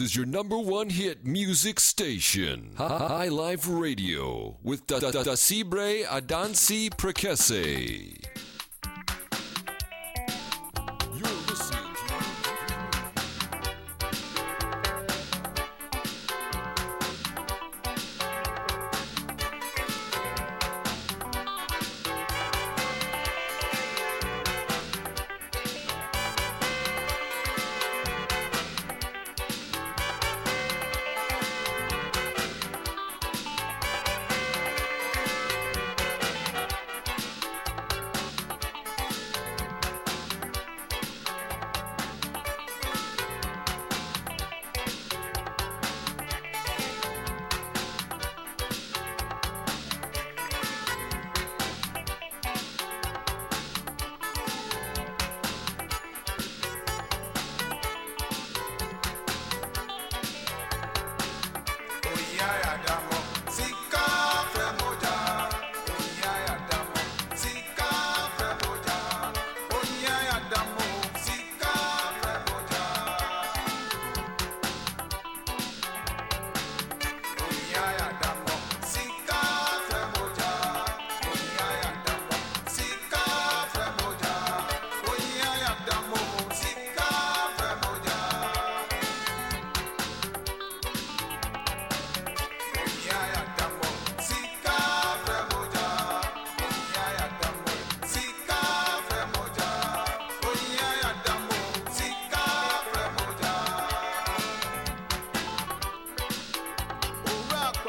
Is your number one hit music station. High Life Radio with Da Da Da Sibre Adansi Prekese.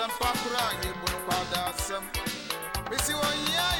woka asɛmpa koro a yɛbu no kwada asɛm mesi ohia yɛyɛ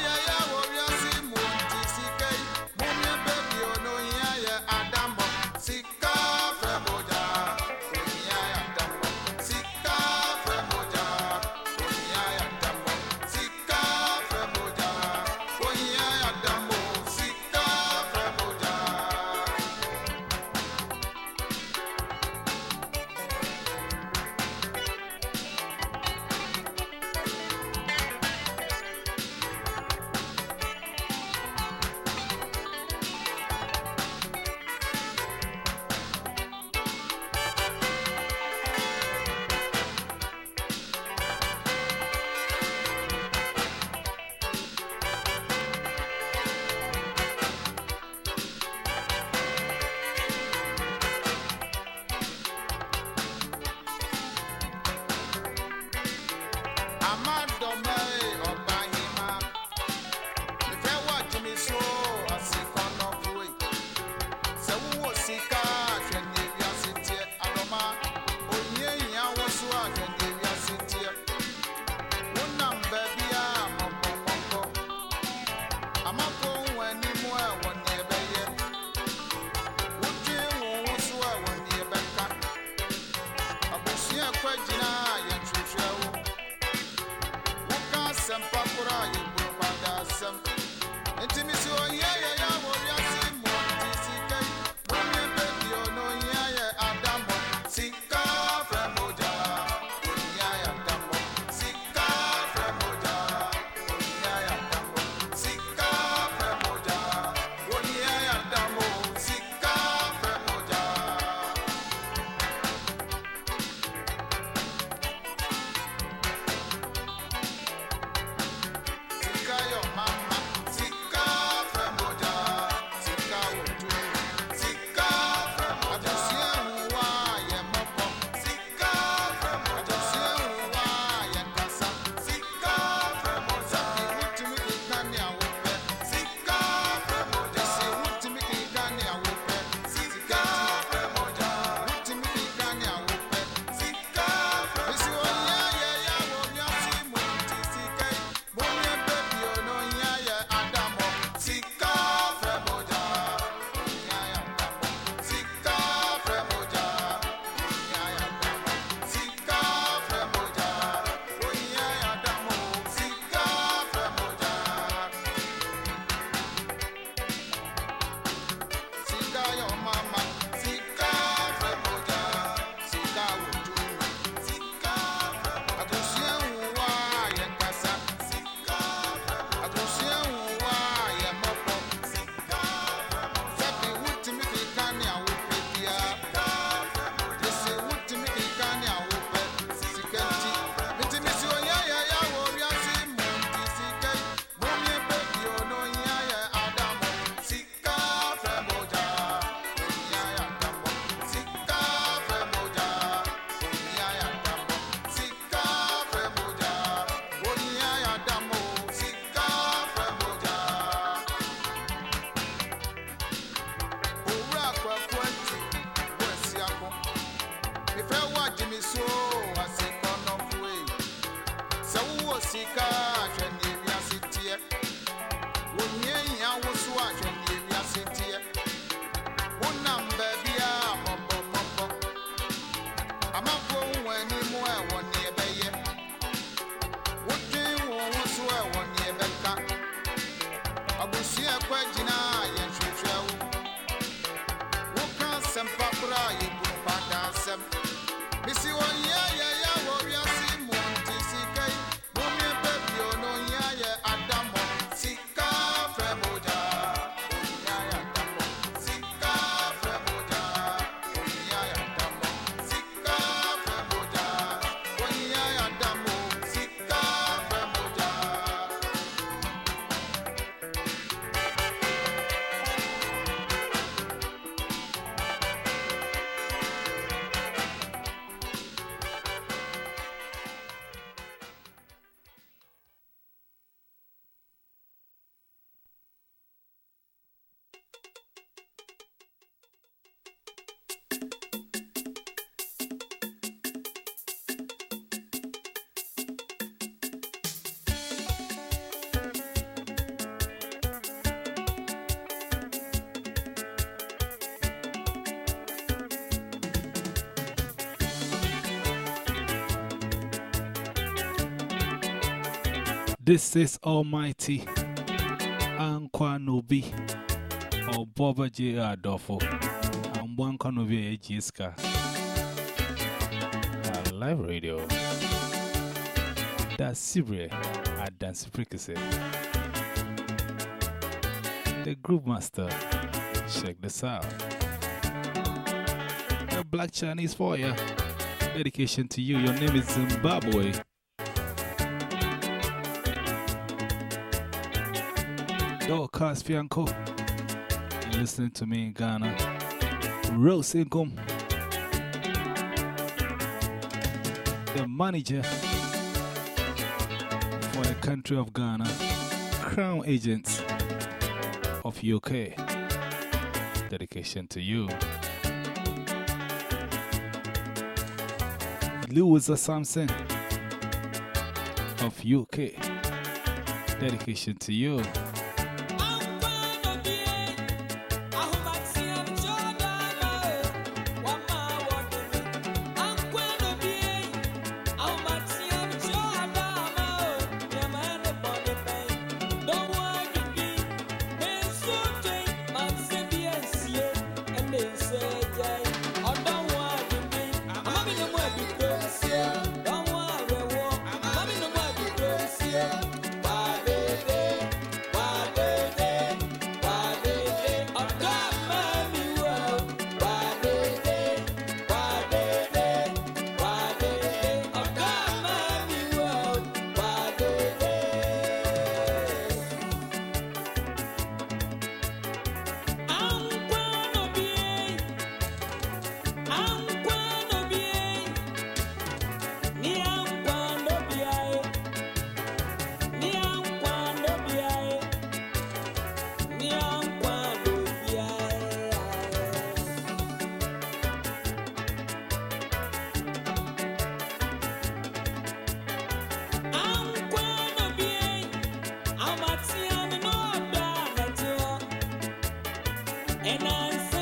This is Almighty Ankwa Nobi or Boba J. Adolfo. I'm one Kanobi eh, Jiska. Uh, live radio. That's Sibre at Dance Frequency. The Group Master. Check this out. The Black Chinese for you. Dedication to you. Your name is Zimbabwe. Dorcas Fianco. You're listening to me in Ghana. Rose Income. The manager for the country of Ghana. Crown Agents of UK. Dedication to you. Louisa Samson of UK. Dedication to you. My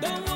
Don't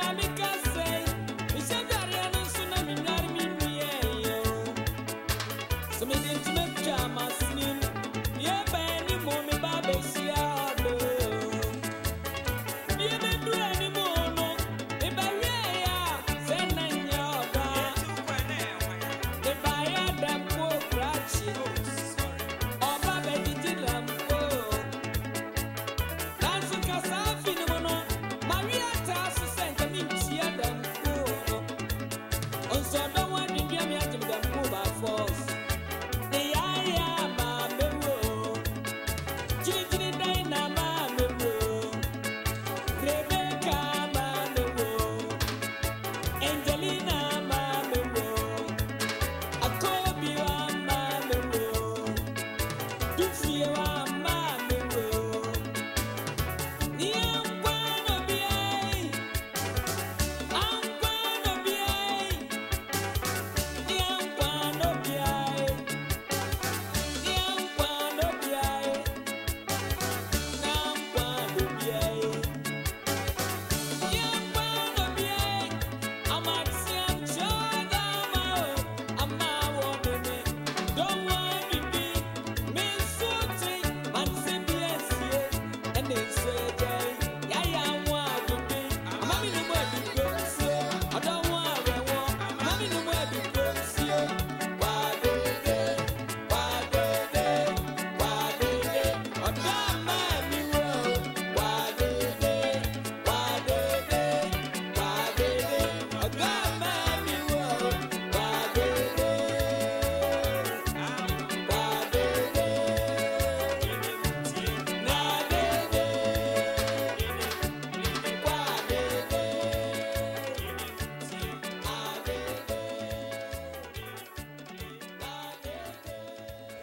So me On